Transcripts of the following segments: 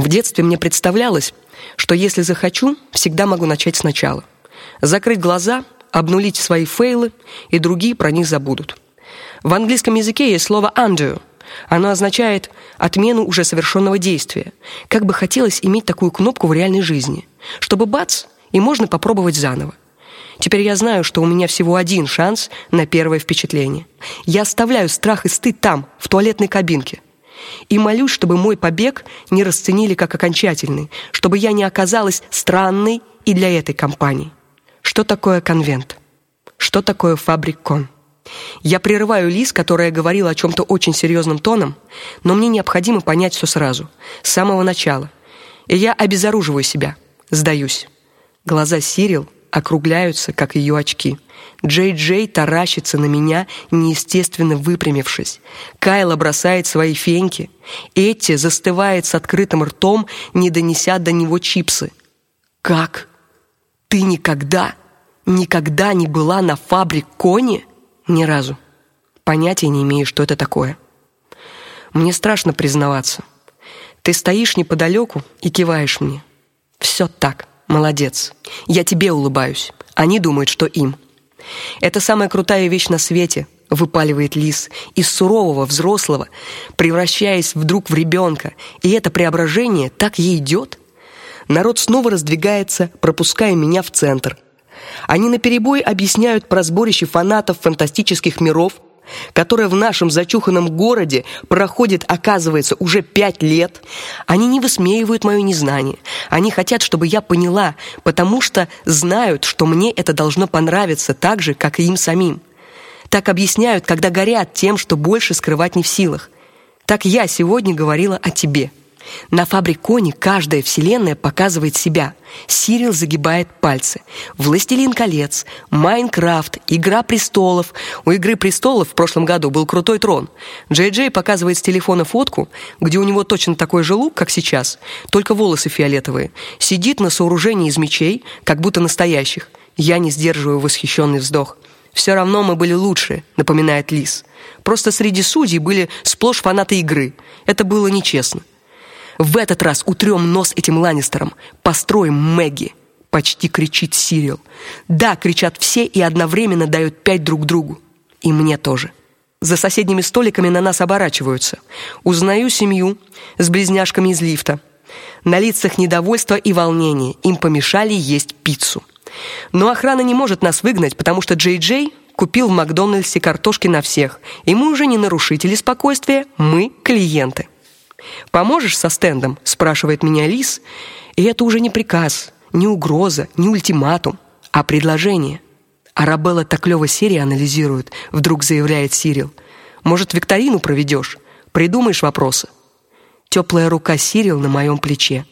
В детстве мне представлялось, что если захочу, всегда могу начать сначала. Закрыть глаза, обнулить свои фейлы, и другие про них забудут. В английском языке есть слово undo. Оно означает отмену уже совершенного действия. Как бы хотелось иметь такую кнопку в реальной жизни, чтобы бац, и можно попробовать заново. Теперь я знаю, что у меня всего один шанс на первое впечатление. Я оставляю страх и стыд там, в туалетной кабинке и молюсь, чтобы мой побег не расценили как окончательный, чтобы я не оказалась странной и для этой компании. Что такое конвент? Что такое фабрик-кон? Я прерываю Лиз, которая говорила о чем то очень серьезном тоном, но мне необходимо понять все сразу, с самого начала. И я обезоруживаю себя, сдаюсь. Глаза Сирил округляются, как ее очки. Джей-Джей таращится на меня, неестественно выпрямившись. Кайла бросает свои феньки. Эти застывает с открытым ртом, не донеся до него чипсы. Как? Ты никогда, никогда не была на фабрик Кони? Ни разу. Понятия не имею, что это такое. Мне страшно признаваться. Ты стоишь неподалеку и киваешь мне. Все так. Молодец. Я тебе улыбаюсь. Они думают, что им. Это самая крутая вещь на свете, выпаливает Лис, из сурового взрослого, превращаясь вдруг в ребенка. И это преображение так ей идет. Народ снова раздвигается, пропуская меня в центр. Они наперебой объясняют про сборище фанатов фантастических миров, которая в нашем зачуханном городе проходит, оказывается, уже пять лет. Они не высмеивают мое незнание. Они хотят, чтобы я поняла, потому что знают, что мне это должно понравиться так же, как и им самим. Так объясняют, когда горят тем, что больше скрывать не в силах. Так я сегодня говорила о тебе. На фабриконе каждая вселенная показывает себя. Сирил загибает пальцы. Властелин колец, Майнкрафт, Игра престолов. У Игры престолов в прошлом году был крутой трон. Джей Джей показывает с телефона фотку, где у него точно такой же лук, как сейчас, только волосы фиолетовые. Сидит на сооружении из мечей, как будто настоящих. Я не сдерживаю восхищенный вздох. Все равно мы были лучше, напоминает Лис. Просто среди судей были сплошь фанаты игры. Это было нечестно. В этот раз утрем нос этим Ланнистерам, построим Мэгги, почти кричит Сирил. Да, кричат все и одновременно дают пять друг другу. И мне тоже. За соседними столиками на нас оборачиваются. Узнаю семью с близняшками из лифта. На лицах недовольство и волнение. Им помешали есть пиццу. Но охрана не может нас выгнать, потому что Джей-Джей купил в Макдональдсе картошки на всех. И мы уже не нарушители спокойствия, мы клиенты. Поможешь со стендом, спрашивает меня Лис, и это уже не приказ, не угроза, не ультиматум, а предложение. Арабелла так клёво серии анализирует, вдруг заявляет Сирил. Может, викторину проведешь? Придумаешь вопросы. Теплая рука Сирил на моем плече.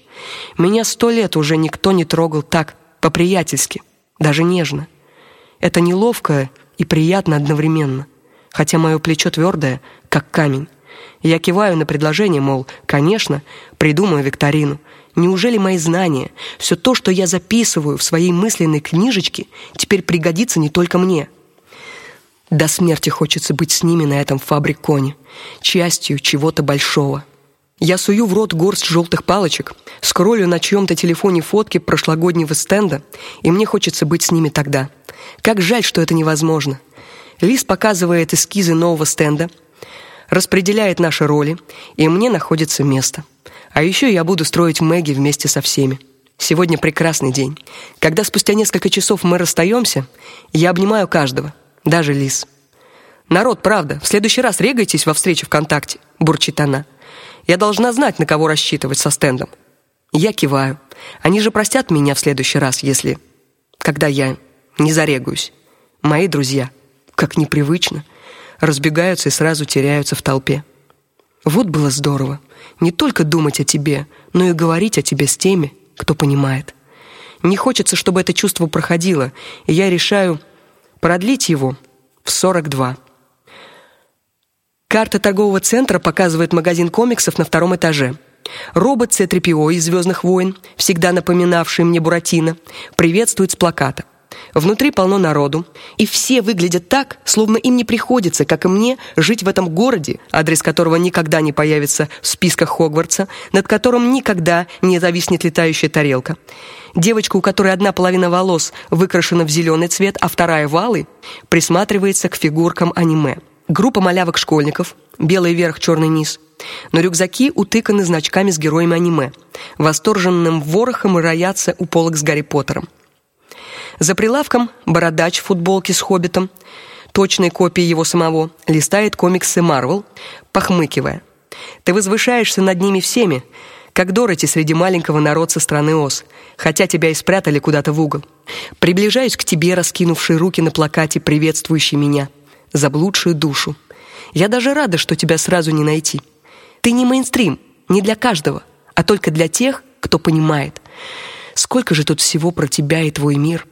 Меня сто лет уже никто не трогал так по-приятельски, даже нежно. Это неловко и приятно одновременно, хотя мое плечо твердое, как камень. Я киваю на предложение, мол, конечно, придумаю викторину. Неужели мои знания, все то, что я записываю в своей мысленной книжечке, теперь пригодится не только мне? До смерти хочется быть с ними на этом фабриконе, частью чего-то большого. Я сую в рот горсть желтых палочек, скроллю на чьем то телефоне фотки прошлогоднего стенда, и мне хочется быть с ними тогда. Как жаль, что это невозможно. Лис показывает эскизы нового стенда, распределяет наши роли, и мне находится место. А еще я буду строить Мэгги вместе со всеми. Сегодня прекрасный день. Когда спустя несколько часов мы расстаемся, я обнимаю каждого, даже Лис. Народ, правда, в следующий раз регайтесь во встрече ВКонтакте, бурчит она. Я должна знать, на кого рассчитывать со стендом. Я киваю. Они же простят меня в следующий раз, если когда я не зарегаюсь. Мои друзья, как непривычно разбегаются и сразу теряются в толпе. Вот было здорово. Не только думать о тебе, но и говорить о тебе с теми, кто понимает. Не хочется, чтобы это чувство проходило, и я решаю продлить его в 42. Карта торгового центра показывает магазин комиксов на втором этаже. Робот C3PO из Звездных войн, всегда напоминавший мне Буратино, приветствует с плаката. Внутри полно народу, и все выглядят так, словно им не приходится, как и мне, жить в этом городе, адрес которого никогда не появится в списках Хогвартса, над которым никогда не зависнет летающая тарелка. Девочка, у которой одна половина волос выкрашена в зеленый цвет, а вторая в алый, присматривается к фигуркам аниме. Группа малявок-школьников, белый верх, черный низ. Но рюкзаки утыканы значками с героями аниме. Восторженным ворохом роятся у полок с Гарри Поттером. За прилавком бородач в футболке с хоббитом, точной копией его самого, листает комиксы Marvel, похмыкивая. Ты возвышаешься над ними всеми, как Дороти среди маленького народца страны Оз, хотя тебя и спрятали куда-то в угол. Приближаюсь к тебе, раскинувший руки на плакате, приветствующий меня, заблудшую душу. Я даже рада, что тебя сразу не найти. Ты не мейнстрим, не для каждого, а только для тех, кто понимает. Сколько же тут всего про тебя и твой мир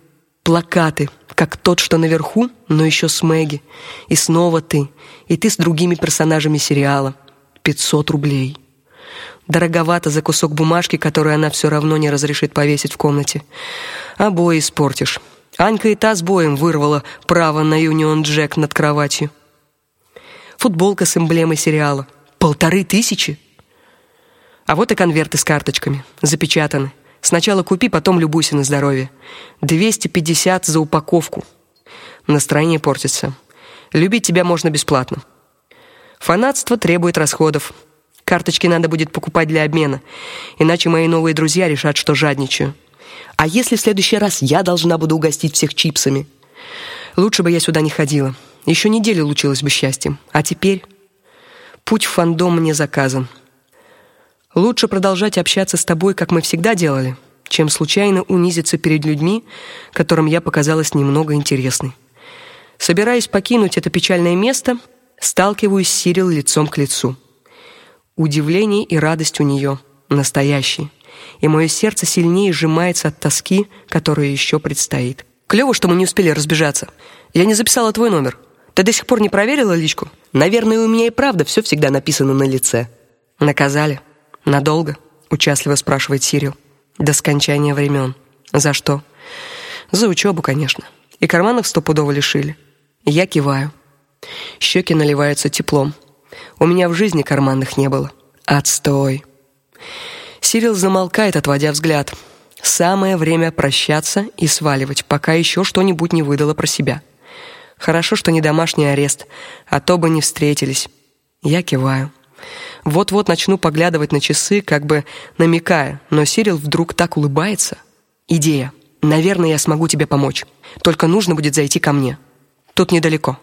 плакаты, как тот, что наверху, но еще с Мэгги. И снова ты, и ты с другими персонажами сериала. 500 рублей. Дороговато за кусок бумажки, который она все равно не разрешит повесить в комнате. Обои испортишь. Анька и та с боем вырвала право на Юнион Джек над кроватью. Футболка с эмблемой сериала. Полторы тысячи. А вот и конверты с карточками, запечатаны. Сначала купи, потом любуйся на здоровье. 250 за упаковку. Настроение портится. Любить тебя можно бесплатно. Фанатство требует расходов. Карточки надо будет покупать для обмена, иначе мои новые друзья решат, что жадничаю. А если в следующий раз я должна буду угостить всех чипсами? Лучше бы я сюда не ходила. Еще неделю лучилось бы счастьем. А теперь путь в фандом мне заказан. Лучше продолжать общаться с тобой, как мы всегда делали, чем случайно унизиться перед людьми, которым я показалась немного интересной. Собираясь покинуть это печальное место, сталкиваюсь с Сирил лицом к лицу. Удивление и радость у нее настоящие, и мое сердце сильнее сжимается от тоски, которая еще предстоит. Клево, что мы не успели разбежаться. Я не записала твой номер. Ты до сих пор не проверила личку? Наверное, у меня и правда все всегда написано на лице. Наказали. Надолго? участливо спрашивает Сирил. До скончания времен. За что? За учебу, конечно. И карманов стопудово лишили. Я киваю. Щеки наливаются теплом. У меня в жизни карманных не было. Отстой. Сирил замолкает, отводя взгляд. Самое время прощаться и сваливать, пока еще что-нибудь не выдало про себя. Хорошо, что не домашний арест, а то бы не встретились. Я киваю. Вот-вот начну поглядывать на часы, как бы намекая, но Сирил вдруг так улыбается. Идея. Наверное, я смогу тебе помочь. Только нужно будет зайти ко мне. Тут недалеко.